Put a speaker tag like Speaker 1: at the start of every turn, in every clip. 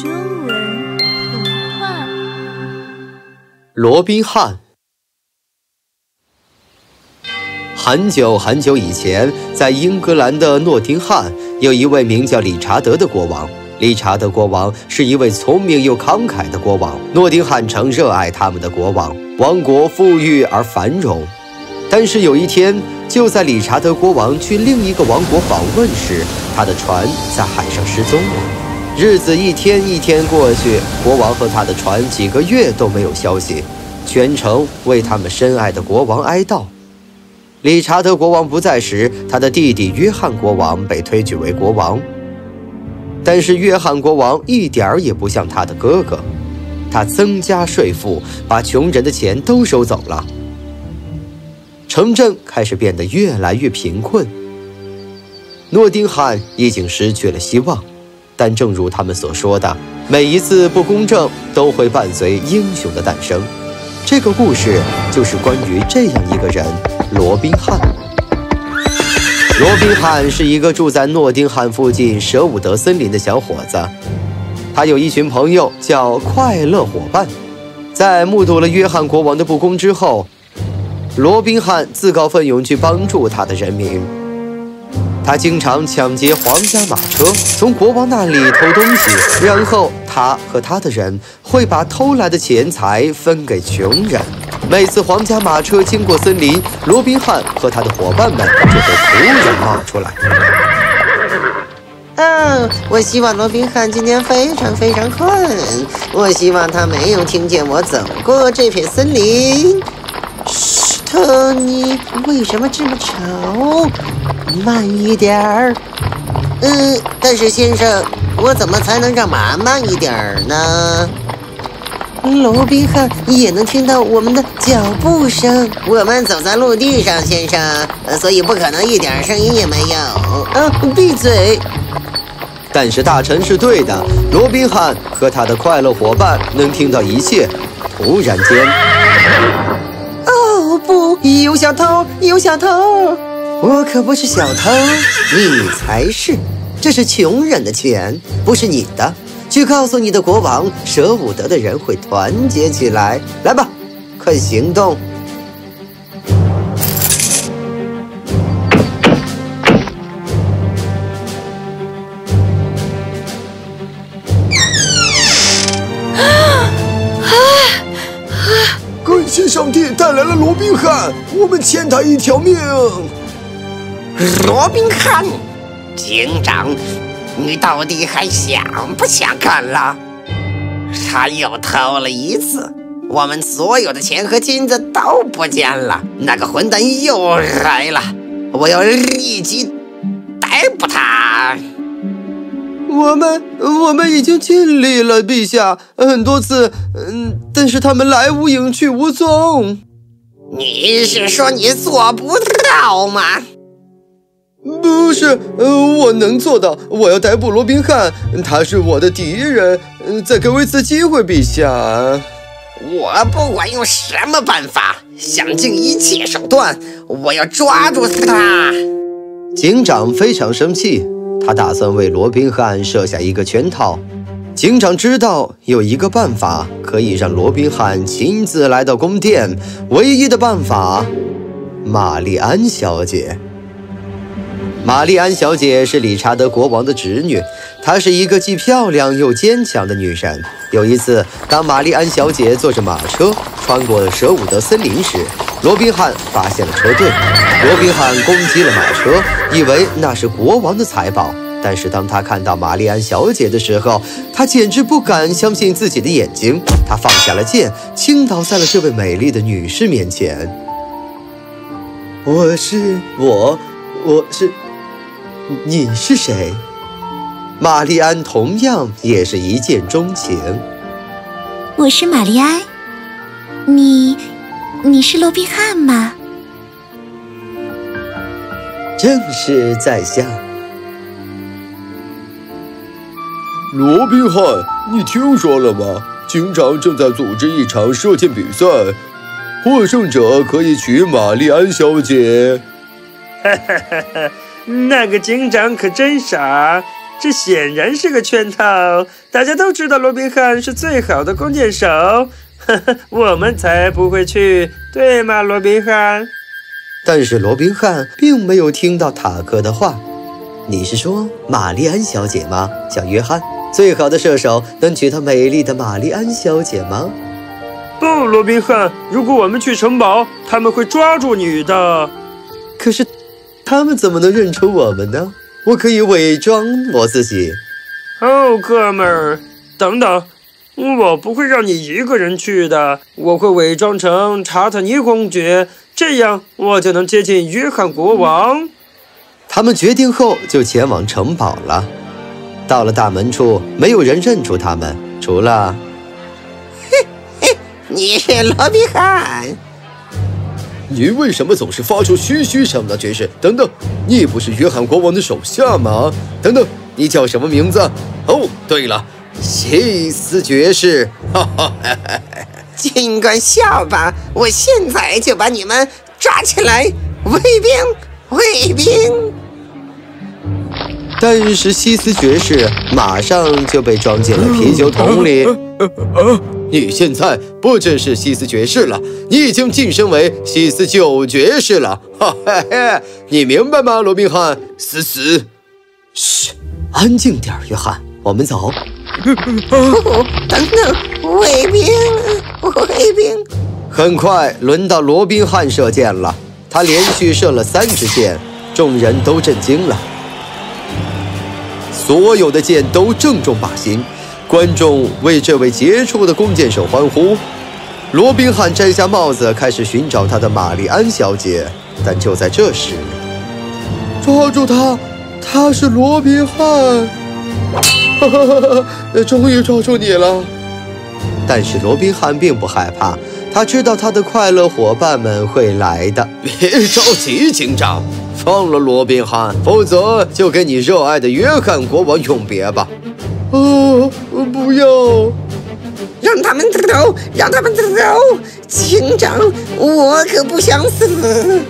Speaker 1: 中文童话。
Speaker 2: 罗宾汉。很久很久以前，在英格兰的诺丁汉，有一位名叫理查德的国王。理查德国王是一位聪明又慷慨的国王，诺丁汉城热爱他们的国王，王国富裕而繁荣。但是有一天，就在理查德国王去另一个王国访问时，他的船在海上失踪了。日子一天一天过去，国王和他的船几个月都没有消息，全城为他们深爱的国王哀悼。理查德国王不在时，他的弟弟约翰国王被推举为国王。但是约翰国王一点儿也不像他的哥哥，他增加税赋，把穷人的钱都收走了。城镇开始变得越来越贫困。诺丁汉已经失去了希望，但正如他们所说的，每一次不公正都会伴随英雄的诞生。这个故事就是关于这样一个人——罗宾汉。罗宾汉是一个住在诺丁汉附近舍伍德森林的小伙子，他有一群朋友叫快乐伙伴。在目睹了约翰国王的不公之后，罗宾汉自告奋勇去帮助他的人民。他经常抢劫皇家马车，从国王那里偷东西，然后他和他的人会把偷来的钱财分给穷人。每次皇家马车经过森林，罗宾汉和他的伙伴们就会突然冒出来。
Speaker 3: 哦，我希望罗宾汉今天非常非常困。我希望他没有听见我走过这片森林。嘘，托尼，为什么这么吵？慢一点儿。嗯，但是先生，我怎么才能让马慢一点儿呢？罗宾汉也能听到我们的脚步声。我们走在陆地上，先生，所以不可能一点声音也没有。啊，闭嘴！
Speaker 2: 但是大臣是对的，罗宾汉和他的快乐伙伴能听到一切。突然间，
Speaker 3: 哦不，有小偷，有小偷！我可不是小偷，你才是。这是穷人的钱，不是你的。去告诉你的国王，舍伍德的人会团结起来。来吧，快行动！
Speaker 4: 感谢上帝带来了罗宾汉，我们欠他一条命。
Speaker 5: 罗宾汉，警长。你到底还想不想干了？他又偷了一次，我们所有的钱和金子都不见了。那个混蛋又来了，我要立即逮捕他。
Speaker 2: 我们我们已经尽力了，陛下，很多次，嗯，但是他们来无影去无踪。
Speaker 5: 你是说你做不到吗？
Speaker 2: 不是，呃，我能做到。我要逮捕罗宾汉，他是我的敌人。再给我一次机会，陛下。
Speaker 5: 我不管用什么办法，想尽一切手段，我要抓住他。
Speaker 2: 警长非常生气，他打算为罗宾汉设下一个圈套。警长知道有一个办法可以让罗宾汉亲自来到宫殿，唯一的办法，玛丽安小姐。玛丽安小姐是理查德国王的侄女，她是一个既漂亮又坚强的女人。有一次，当玛丽安小姐坐着马车穿过舍伍德森林时，罗宾汉发现了车队。罗宾汉攻击了马车，以为那是国王的财宝。但是当他看到玛丽安小姐的时候，他简直不敢相信自己的眼睛。他放下了剑，倾倒在了这位美丽的女士面前。我是我，我是。你是谁？玛丽安同样也是一见钟情。
Speaker 6: 我是玛丽安，你，你是罗宾汉吗？
Speaker 2: 正是在下。
Speaker 4: 罗宾汉，你听说了吗？警长正在组织一场射箭比赛，获胜者可以娶玛丽安小姐。
Speaker 7: 哈哈哈哈！那个警长可真傻，这显然是个圈套。大家都知道罗宾汉是最好的弓箭手，呵呵，我们才不会去，对吗，罗宾汉？
Speaker 2: 但是罗宾汉并没有听到塔克的话。你是说玛丽安小姐吗，小约翰？最好的射手能娶到美丽的玛丽安小姐吗？
Speaker 7: 不，罗宾汉，如果我们去城堡，他们会抓住你的。
Speaker 2: 可是，他们怎么能认出我们呢？我可以伪装我自己。
Speaker 7: 哦，哥们儿，等等，我不会让你一个人去的。我会伪装成查特尼公爵，这样我就能接近约翰国王。
Speaker 2: 他们决定后就前往城堡了。到了大门处，没有人认出他们，除了……
Speaker 3: 嘿嘿，你是罗宾汉。
Speaker 4: 你为什么总是发出嘘嘘声呢，爵士？等等，你不是约翰国王的手下吗？等等，你叫什么名字？哦，对了，西斯爵士。哈哈哈哈
Speaker 3: 尽管笑吧，我现在就把你们抓起来，卫兵，卫兵。
Speaker 2: 但是西斯爵士马上就被装进了啤酒桶里。
Speaker 4: 你现在不只是西斯爵士了，你已经晋升为西斯九爵士了。哈哈哈，你明白吗，罗宾汉？死死！
Speaker 2: 嘘，安静点，约翰，我们走。
Speaker 3: 等等，卫兵，卫兵。
Speaker 2: 很快轮到罗宾汉射箭了，他连续射了三支箭，众人都震惊了。所有的箭都正中靶心，观众为这位杰出的弓箭手欢呼。罗宾汉摘下帽子，开始寻找他的玛丽安小姐。但就在这时，
Speaker 4: 抓住他！他是罗宾汉！哈 哈哈哈！终于抓住你了！
Speaker 2: 但是罗宾汉并不害怕，他知道他的快乐伙伴们会来的。
Speaker 4: 别着急，警长。放了罗宾汉，否则就跟你热爱的约翰国王永别吧！啊，不要！
Speaker 3: 让他们走，让他们走！警长，我可不想死！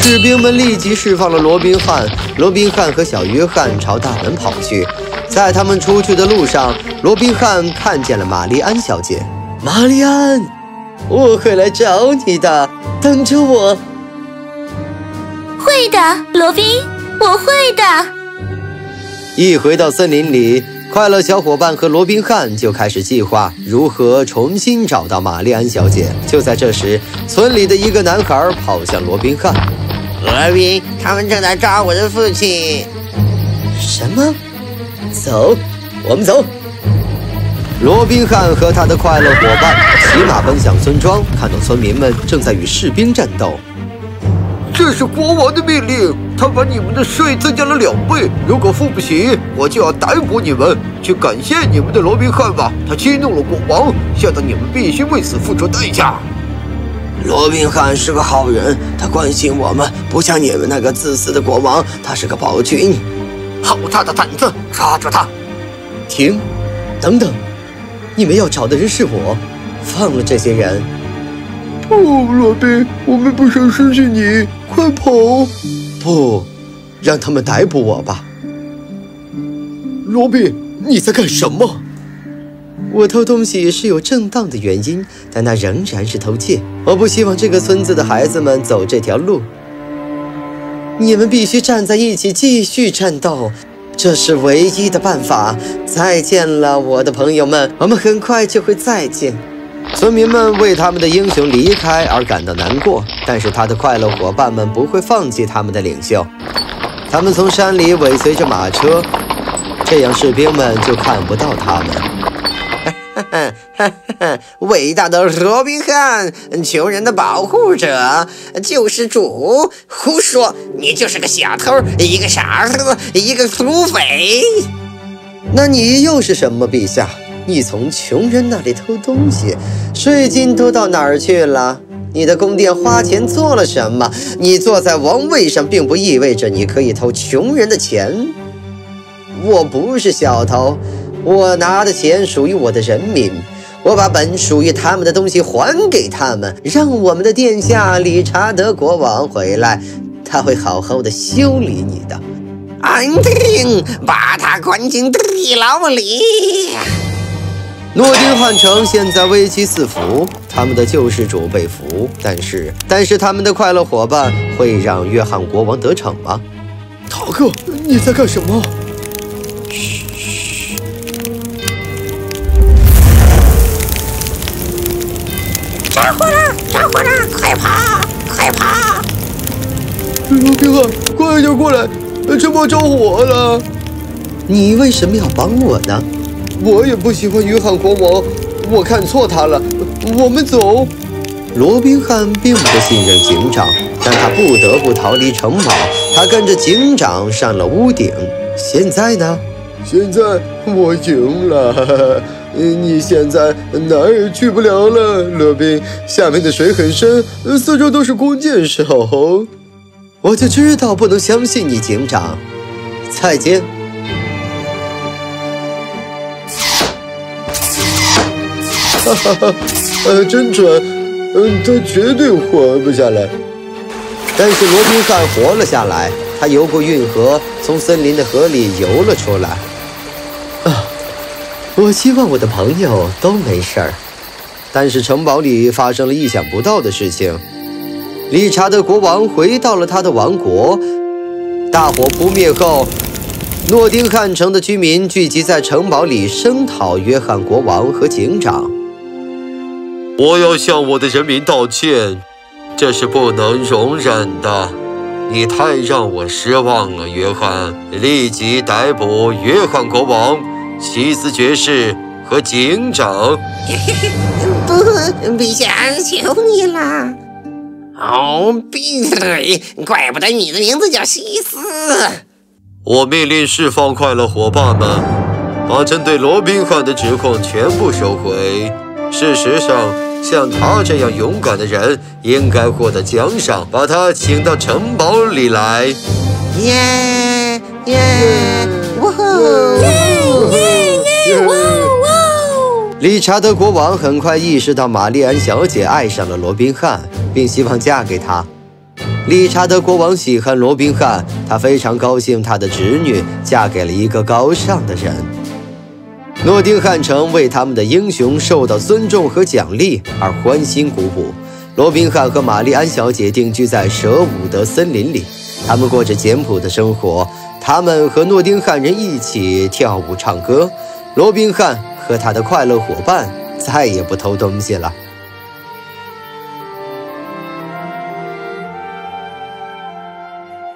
Speaker 2: 士兵们立即释放了罗宾汉。罗宾汉和小约翰朝大门跑去。在他们出去的路上，罗宾汉看见了玛丽安小姐。玛丽安，我会来找你的，等着我。
Speaker 6: 会的，罗宾，我会的。
Speaker 2: 一回到森林里，快乐小伙伴和罗宾汉就开始计划如何重新找到玛丽安小姐。就在这时，村里的一个男孩跑向罗宾汉：“
Speaker 3: 罗宾，他们正在抓我的父亲。”“
Speaker 2: 什么？走，我们走。”罗宾汉和他的快乐伙伴骑马奔向村庄，看到村民们正在与士兵战斗。
Speaker 4: 这是国王的命令，他把你们的税增加了两倍。如果付不起，我就要逮捕你们。去感谢你们的罗宾汉吧，他激怒了国王，现在你们必须为此付出代价。
Speaker 3: 罗宾汉是个好人，他关心我们，不像你们那个自私的国王。他是个暴君，
Speaker 4: 好大的胆子！抓住他！
Speaker 2: 停，等等，你们要找的人是我，放了这些人。
Speaker 4: 不，罗宾，我们不想失去你。快跑！
Speaker 2: 不，让他们逮捕我吧。
Speaker 4: 罗宾，你在干什么？
Speaker 2: 我偷东西是有正当的原因，但那仍然是偷窃。我不希望这个村子的孩子们走这条路。你们必须站在一起，继续战斗，这是唯一的办法。再见了，我的朋友们，我们很快就会再见。村民们为他们的英雄离开而感到难过，但是他的快乐伙伴们不会放弃他们的领袖。他们从山里尾随着马车，这样士兵们就看不到他们。
Speaker 3: 伟大的罗宾汉，穷人的保护者，救世主！胡说！你就是个小偷，一个傻子，一个土匪。
Speaker 2: 那你又是什么，陛下？你从穷人那里偷东西，税金都到哪儿去了？你的宫殿花钱做了什么？你坐在王位上，并不意味着你可以偷穷人的钱。我不是小偷，我拿的钱属于我的人民，我把本属于他们的东西还给他们，让我们的殿下理查德国王回来，他会好好的修理你的。
Speaker 3: 安定，把他关进地牢里。
Speaker 2: 诺丁汉城现在危机四伏，他们的救世主被俘，但是，但是他们的快乐伙伴会让约翰国王得逞吗？
Speaker 8: 塔克，你在干什么？
Speaker 3: 着火了！着火了！快跑！快跑！
Speaker 8: 罗宾汉，快点过来！城堡着火了！
Speaker 2: 你为什么要帮我呢？
Speaker 8: 我也不喜欢约翰国王，我看错他了。我们走。
Speaker 2: 罗宾汉并不信任警长，但他不得不逃离城堡。他跟着警长上了屋顶。现在呢？
Speaker 8: 现在我赢了。你现在哪儿也去不了了，罗宾。下面的水很深，四周都是弓箭手。
Speaker 2: 我就知道不能相信你，警长。再见。
Speaker 8: 哈哈哈，呃，真准。嗯，他绝对活不下来。
Speaker 2: 但是罗宾汉活了下来，他游过运河，从森林的河里游了出来。啊，我希望我的朋友都没事儿。但是城堡里发生了意想不到的事情。理查德国王回到了他的王国。大火扑灭后，诺丁汉城的居民聚集在城堡里声讨约翰国王和警长。
Speaker 9: 我要向我的人民道歉，这是不能容忍的。你太让我失望了，约翰！立即逮捕约翰国王、西斯爵士和警长。
Speaker 3: 不，陛下，求你了！哦，闭嘴！怪不得你的名字叫西斯。
Speaker 9: 我命令释放快乐伙伴们，把针对罗宾汉的指控全部收回。事实上。像他这样勇敢的人，应该获得奖赏。把他请到城堡里来。
Speaker 3: 耶耶！哇哦！
Speaker 10: 耶耶耶！哇哇！
Speaker 2: 理查德国王很快意识到玛丽安小姐爱上了罗宾汉，并希望嫁给他。理查德国王喜欢罗宾汉，他非常高兴他的侄女嫁给了一个高尚的人。诺丁汉城为他们的英雄受到尊重和奖励而欢欣鼓舞。罗宾汉和玛丽安小姐定居在舍伍德森林里，他们过着简朴的生活。他们和诺丁汉人一起跳舞唱歌。罗宾汉和他的快乐伙伴再也不偷东西了。